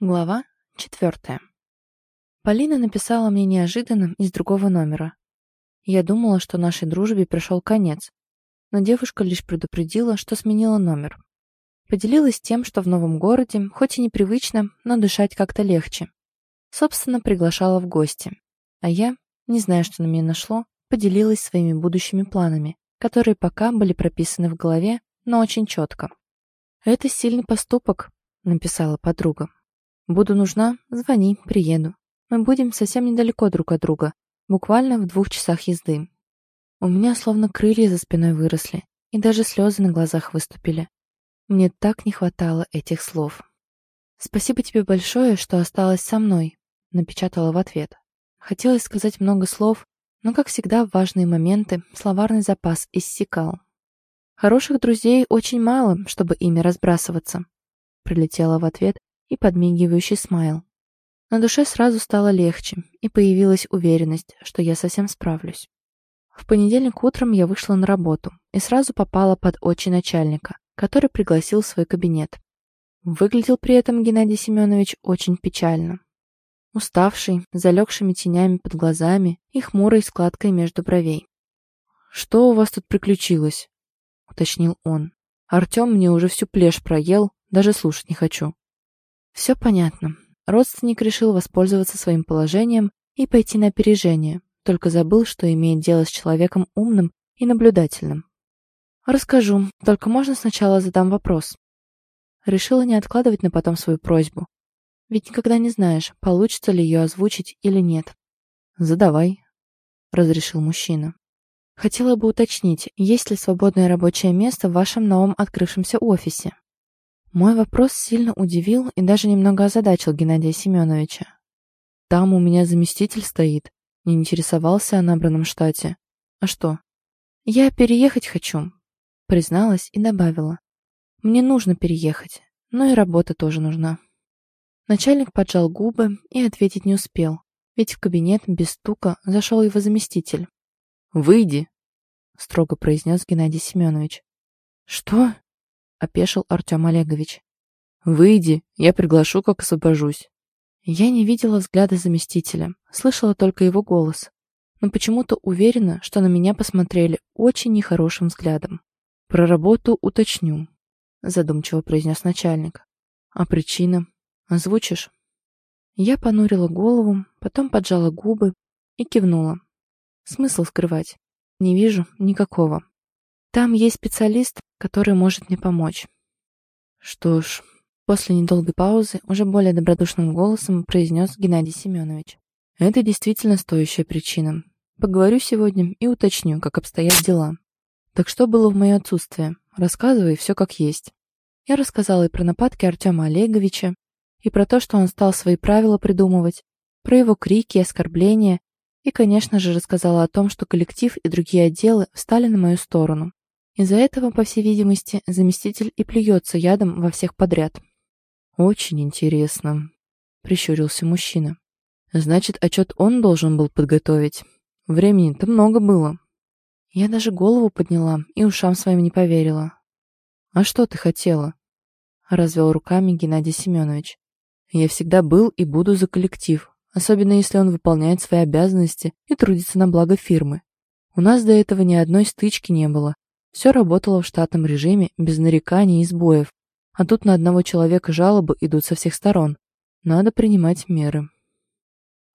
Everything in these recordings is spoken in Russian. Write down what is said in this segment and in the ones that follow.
Глава четвертая. Полина написала мне неожиданно из другого номера. Я думала, что нашей дружбе пришел конец, но девушка лишь предупредила, что сменила номер. Поделилась тем, что в новом городе, хоть и непривычно, но дышать как-то легче. Собственно, приглашала в гости. А я, не зная, что на меня нашло, поделилась своими будущими планами, которые пока были прописаны в голове, но очень четко. «Это сильный поступок», — написала подруга. Буду нужна, звони, приеду. Мы будем совсем недалеко друг от друга, буквально в двух часах езды. У меня словно крылья за спиной выросли, и даже слезы на глазах выступили. Мне так не хватало этих слов. «Спасибо тебе большое, что осталась со мной», — напечатала в ответ. Хотелось сказать много слов, но, как всегда, в важные моменты словарный запас иссякал. «Хороших друзей очень мало, чтобы ими разбрасываться», — прилетела в ответ, и подмигивающий смайл. На душе сразу стало легче, и появилась уверенность, что я совсем справлюсь. В понедельник утром я вышла на работу и сразу попала под очи начальника, который пригласил в свой кабинет. Выглядел при этом Геннадий Семенович очень печально. Уставший, залегшими тенями под глазами и хмурой складкой между бровей. «Что у вас тут приключилось?» — уточнил он. «Артем мне уже всю плешь проел, даже слушать не хочу». Все понятно. Родственник решил воспользоваться своим положением и пойти на опережение, только забыл, что имеет дело с человеком умным и наблюдательным. «Расскажу, только можно сначала задам вопрос?» Решила не откладывать на потом свою просьбу. Ведь никогда не знаешь, получится ли ее озвучить или нет. «Задавай», — разрешил мужчина. «Хотела бы уточнить, есть ли свободное рабочее место в вашем новом открывшемся офисе?» Мой вопрос сильно удивил и даже немного озадачил Геннадия Семеновича. «Там у меня заместитель стоит», — не интересовался о набранном штате. «А что?» «Я переехать хочу», — призналась и добавила. «Мне нужно переехать, но и работа тоже нужна». Начальник поджал губы и ответить не успел, ведь в кабинет без стука зашел его заместитель. «Выйди», — строго произнес Геннадий Семенович. «Что?» — опешил Артем Олегович. «Выйди, я приглашу, как освобожусь». Я не видела взгляда заместителя, слышала только его голос, но почему-то уверена, что на меня посмотрели очень нехорошим взглядом. «Про работу уточню», — задумчиво произнес начальник. «А причина? Озвучишь?» Я понурила голову, потом поджала губы и кивнула. Смысл скрывать? Не вижу никакого. Там есть специалист, который может мне помочь. Что ж, после недолгой паузы уже более добродушным голосом произнес Геннадий Семенович. Это действительно стоящая причина. Поговорю сегодня и уточню, как обстоят дела. Так что было в мое отсутствие? Рассказывай все как есть. Я рассказала и про нападки Артема Олеговича, и про то, что он стал свои правила придумывать, про его крики и оскорбления, и, конечно же, рассказала о том, что коллектив и другие отделы встали на мою сторону. Из-за этого, по всей видимости, заместитель и плюется ядом во всех подряд. «Очень интересно», — прищурился мужчина. «Значит, отчет он должен был подготовить. Времени-то много было». Я даже голову подняла и ушам своим не поверила. «А что ты хотела?» — развел руками Геннадий Семенович. «Я всегда был и буду за коллектив, особенно если он выполняет свои обязанности и трудится на благо фирмы. У нас до этого ни одной стычки не было, все работало в штатном режиме, без нареканий и сбоев. А тут на одного человека жалобы идут со всех сторон. Надо принимать меры.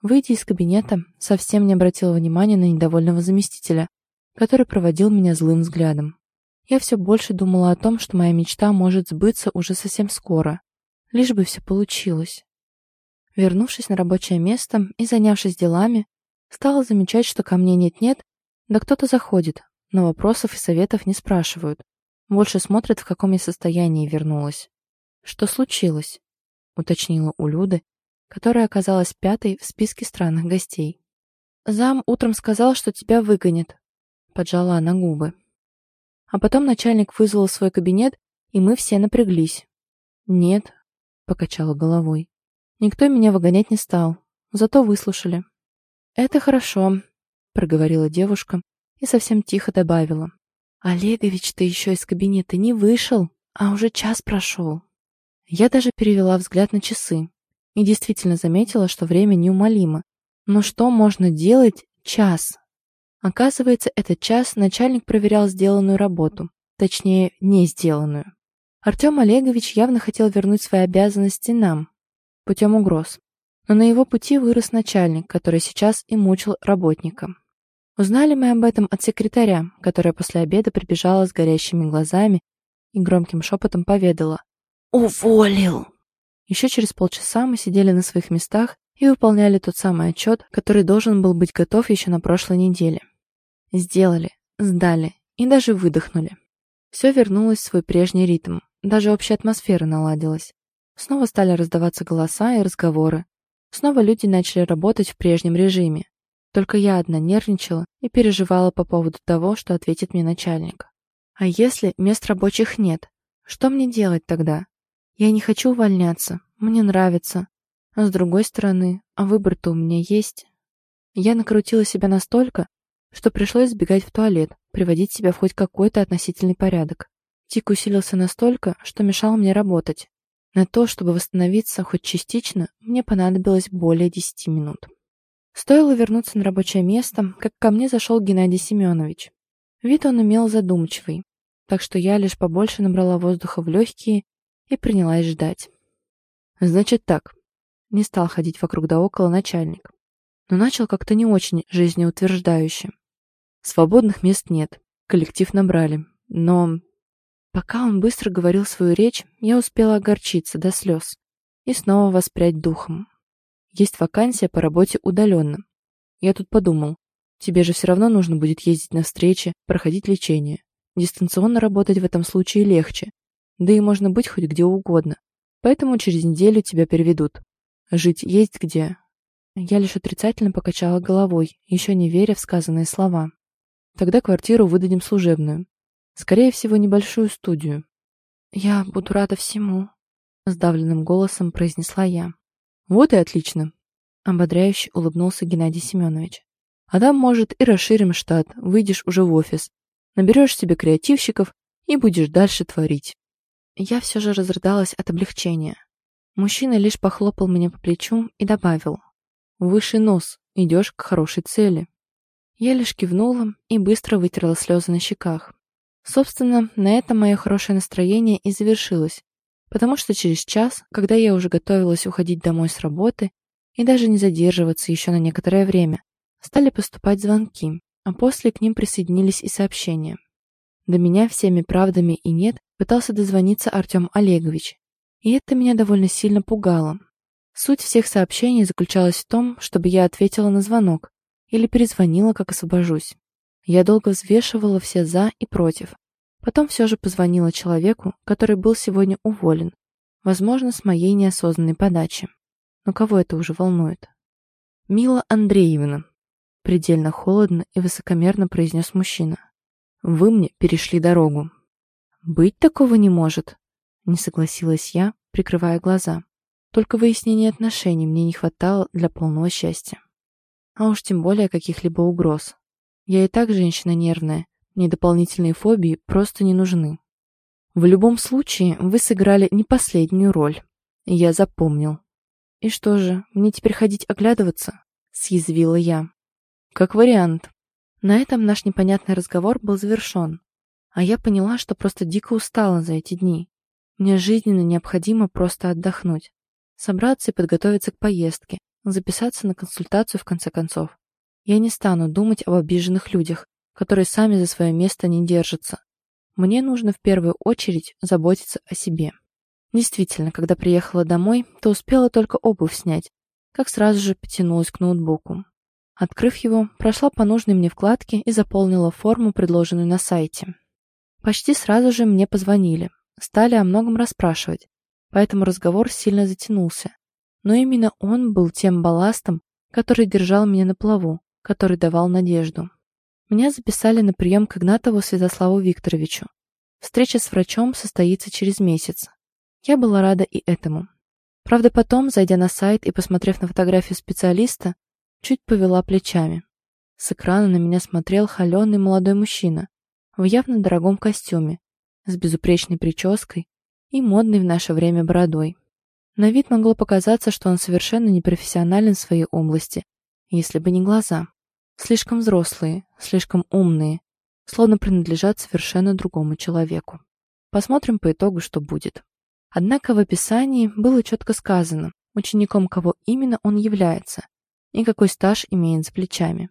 Выйдя из кабинета, совсем не обратила внимания на недовольного заместителя, который проводил меня злым взглядом. Я все больше думала о том, что моя мечта может сбыться уже совсем скоро. Лишь бы все получилось. Вернувшись на рабочее место и занявшись делами, стала замечать, что ко мне нет-нет, да кто-то заходит, но вопросов и советов не спрашивают. Больше смотрят, в каком я состоянии вернулась. «Что случилось?» — уточнила у Люды, которая оказалась пятой в списке странных гостей. «Зам утром сказал, что тебя выгонят», — поджала она губы. А потом начальник вызвал свой кабинет, и мы все напряглись. «Нет», — покачала головой. «Никто меня выгонять не стал, зато выслушали». «Это хорошо», — проговорила девушка, и совсем тихо добавила. «Олегович, ты еще из кабинета не вышел, а уже час прошел». Я даже перевела взгляд на часы. и действительно заметила, что время неумолимо. Но что можно делать час? Оказывается, этот час начальник проверял сделанную работу, точнее, не сделанную. Артем Олегович явно хотел вернуть свои обязанности нам, путем угроз. Но на его пути вырос начальник, который сейчас и мучил работника. Узнали мы об этом от секретаря, которая после обеда прибежала с горящими глазами и громким шепотом поведала. «Уволил!» Еще через полчаса мы сидели на своих местах и выполняли тот самый отчет, который должен был быть готов еще на прошлой неделе. Сделали, сдали и даже выдохнули. Все вернулось в свой прежний ритм, даже общая атмосфера наладилась. Снова стали раздаваться голоса и разговоры. Снова люди начали работать в прежнем режиме. Только я одна нервничала и переживала по поводу того, что ответит мне начальник. А если мест рабочих нет? Что мне делать тогда? Я не хочу увольняться, мне нравится. А с другой стороны, а выбор-то у меня есть. Я накрутила себя настолько, что пришлось сбегать в туалет, приводить себя в хоть какой-то относительный порядок. Тик усилился настолько, что мешал мне работать. На то, чтобы восстановиться хоть частично, мне понадобилось более десяти минут. Стоило вернуться на рабочее место, как ко мне зашел Геннадий Семенович. Вид он имел задумчивый, так что я лишь побольше набрала воздуха в легкие и принялась ждать. Значит так, не стал ходить вокруг да около начальник, но начал как-то не очень жизнеутверждающе. Свободных мест нет, коллектив набрали, но... Пока он быстро говорил свою речь, я успела огорчиться до слез и снова воспрять духом. Есть вакансия по работе удаленно. Я тут подумал, тебе же все равно нужно будет ездить на встречи, проходить лечение. Дистанционно работать в этом случае легче, да и можно быть хоть где угодно. Поэтому через неделю тебя переведут. Жить есть где. Я лишь отрицательно покачала головой, еще не веря в сказанные слова. Тогда квартиру выдадим служебную. Скорее всего, небольшую студию. «Я буду рада всему», — сдавленным голосом произнесла я. «Вот и отлично», — ободряюще улыбнулся Геннадий Семенович. «А там, может, и расширим штат, выйдешь уже в офис, наберешь себе креативщиков и будешь дальше творить». Я все же разрыдалась от облегчения. Мужчина лишь похлопал меня по плечу и добавил. «Выше нос, идешь к хорошей цели». Я лишь кивнула и быстро вытерла слезы на щеках. Собственно, на этом мое хорошее настроение и завершилось, потому что через час, когда я уже готовилась уходить домой с работы и даже не задерживаться еще на некоторое время, стали поступать звонки, а после к ним присоединились и сообщения. До меня всеми правдами и нет пытался дозвониться Артем Олегович, и это меня довольно сильно пугало. Суть всех сообщений заключалась в том, чтобы я ответила на звонок, или перезвонила, как освобожусь. Я долго взвешивала все «за» и «против». Потом все же позвонила человеку, который был сегодня уволен, возможно, с моей неосознанной подачи. Но кого это уже волнует? «Мила Андреевна», — предельно холодно и высокомерно произнес мужчина. «Вы мне перешли дорогу». «Быть такого не может», — не согласилась я, прикрывая глаза. Только выяснения отношений мне не хватало для полного счастья а уж тем более каких-либо угроз. Я и так женщина нервная, мне дополнительные фобии просто не нужны. В любом случае, вы сыграли не последнюю роль. Я запомнил. И что же, мне теперь ходить оглядываться? Съязвила я. Как вариант. На этом наш непонятный разговор был завершен. А я поняла, что просто дико устала за эти дни. Мне жизненно необходимо просто отдохнуть. Собраться и подготовиться к поездке, записаться на консультацию в конце концов. Я не стану думать об обиженных людях, которые сами за свое место не держатся. Мне нужно в первую очередь заботиться о себе. Действительно, когда приехала домой, то успела только обувь снять, как сразу же потянулась к ноутбуку. Открыв его, прошла по нужной мне вкладке и заполнила форму, предложенную на сайте. Почти сразу же мне позвонили, стали о многом расспрашивать, поэтому разговор сильно затянулся. Но именно он был тем балластом, который держал меня на плаву, который давал надежду. Меня записали на прием к Игнатову Святославу Викторовичу. Встреча с врачом состоится через месяц. Я была рада и этому. Правда, потом, зайдя на сайт и посмотрев на фотографию специалиста, чуть повела плечами. С экрана на меня смотрел холеный молодой мужчина в явно дорогом костюме, с безупречной прической и модной в наше время бородой. На вид могло показаться, что он совершенно непрофессионален в своей области, если бы не глаза. Слишком взрослые, слишком умные, словно принадлежат совершенно другому человеку. Посмотрим по итогу, что будет. Однако в описании было четко сказано, учеником кого именно он является и какой стаж имеет за плечами.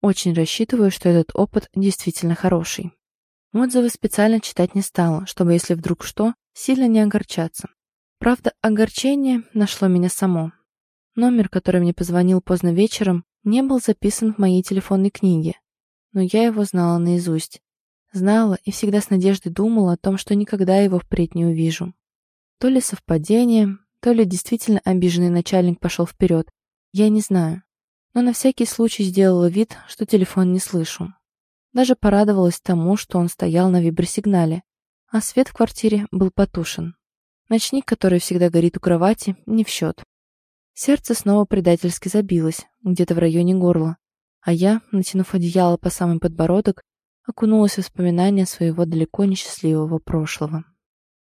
Очень рассчитываю, что этот опыт действительно хороший. Отзывы специально читать не стала, чтобы, если вдруг что, сильно не огорчаться. Правда, огорчение нашло меня само. Номер, который мне позвонил поздно вечером, не был записан в моей телефонной книге, но я его знала наизусть. Знала и всегда с надеждой думала о том, что никогда его впредь не увижу. То ли совпадение, то ли действительно обиженный начальник пошел вперед, я не знаю. Но на всякий случай сделала вид, что телефон не слышу. Даже порадовалась тому, что он стоял на вибросигнале, а свет в квартире был потушен. Ночник, который всегда горит у кровати, не в счет. Сердце снова предательски забилось, где-то в районе горла, а я, натянув одеяло по самый подбородок, окунулась в воспоминания своего далеко несчастливого прошлого.